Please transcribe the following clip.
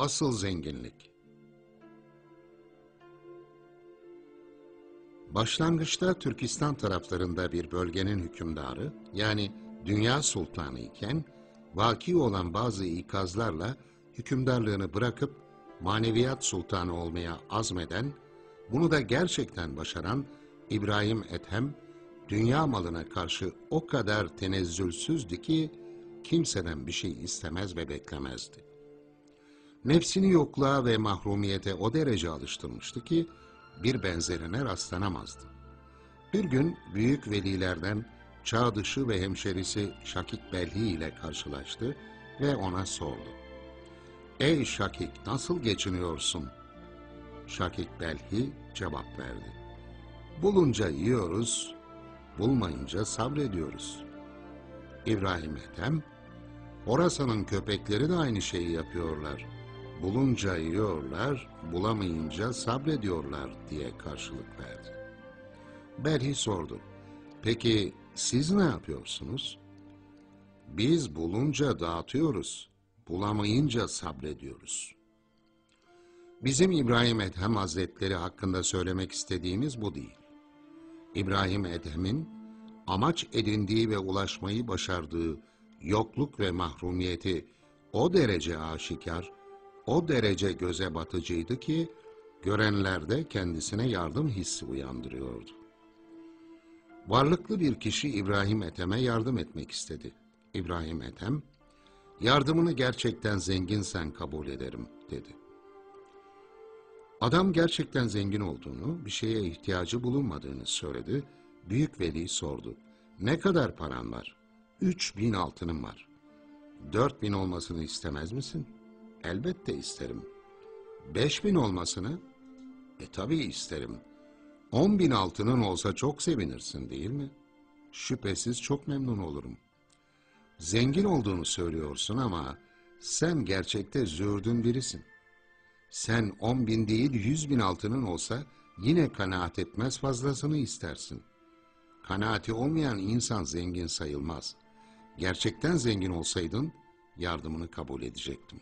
Asıl zenginlik. Başlangıçta Türkistan taraflarında bir bölgenin hükümdarı, yani dünya sultanı iken, vaki olan bazı ikazlarla hükümdarlığını bırakıp maneviyat sultanı olmaya azmeden, bunu da gerçekten başaran İbrahim Ethem, dünya malına karşı o kadar tenezzülsüzdü ki, kimseden bir şey istemez ve beklemezdi. Nefsini yokluğa ve mahrumiyete o derece alıştırmıştı ki bir benzerine rastlanamazdı. Bir gün büyük velilerden çağ dışı ve hemşerisi Şakik Belhi ile karşılaştı ve ona sordu. Ey Şakik nasıl geçiniyorsun? Şakik Belhi cevap verdi. Bulunca yiyoruz, bulmayınca sabrediyoruz. İbrahim Ethem, Horasan'ın köpekleri de aynı şeyi yapıyorlar. Bulunca yiyorlar, bulamayınca sabrediyorlar diye karşılık verdi. Belhi sordu. Peki siz ne yapıyorsunuz? Biz bulunca dağıtıyoruz, bulamayınca sabrediyoruz. Bizim İbrahim Ethem Hazretleri hakkında söylemek istediğimiz bu değil. İbrahim Ethem'in amaç edindiği ve ulaşmayı başardığı yokluk ve mahrumiyeti o derece aşikar, o derece göze batıcıydı ki, görenlerde kendisine yardım hissi uyandırıyordu. Varlıklı bir kişi İbrahim Ethem'e yardım etmek istedi. İbrahim Ethem, yardımını gerçekten zenginsen kabul ederim, dedi. Adam gerçekten zengin olduğunu, bir şeye ihtiyacı bulunmadığını söyledi. Büyük veli sordu. Ne kadar paran var? Üç bin altınım var. Dört bin olmasını istemez misin? Elbette isterim. Beş bin olmasını? E tabii isterim. On bin altının olsa çok sevinirsin değil mi? Şüphesiz çok memnun olurum. Zengin olduğunu söylüyorsun ama sen gerçekte zürdün birisin. Sen on bin değil yüz bin altının olsa yine kanaat etmez fazlasını istersin. Kanaati olmayan insan zengin sayılmaz. Gerçekten zengin olsaydın yardımını kabul edecektim.